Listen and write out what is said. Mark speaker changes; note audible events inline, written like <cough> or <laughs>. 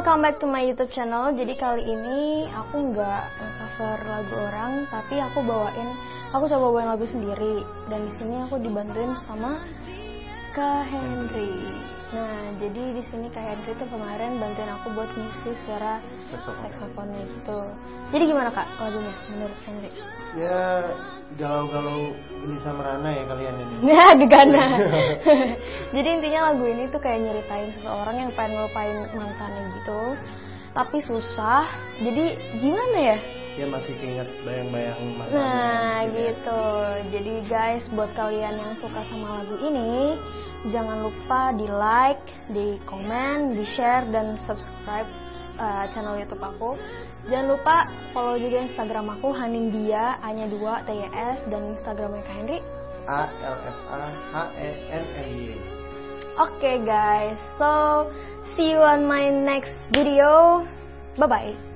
Speaker 1: welcome back to my YouTube channel. Jadi kali ini aku nggak cover lagu orang, tapi aku bawain, aku coba bawain lagu sendiri. Dan di sini aku dibantuin sama Kak Henry. Nah, jadi di sini Kak Henry tuh kemarin bantuin aku buat ngisi suara saksofonnya gitu. Jadi gimana Kak lagunya menurut Henry?
Speaker 2: Ya galau-galau bisa merana ya kalian ini.
Speaker 1: Ya, <laughs> gegana. <laughs> Jadi intinya lagu ini tuh kayak nyeritain seseorang yang pengen ngelupain mantannya gitu. Tapi susah. Jadi gimana ya?
Speaker 2: Dia masih keinget bayang-bayang mantannya.
Speaker 1: Nah,
Speaker 2: gitu ya.
Speaker 1: gitu. Jadi guys, buat kalian yang suka sama lagu ini, jangan lupa di like, di komen, di share dan subscribe uh, channel YouTube aku. Jangan lupa follow juga Instagram aku Hanindia hanya 2 TYS dan Instagramnya Kak Henry.
Speaker 2: A L F A H E N N Y.
Speaker 1: Oke guys, so see you on my next video. Bye bye.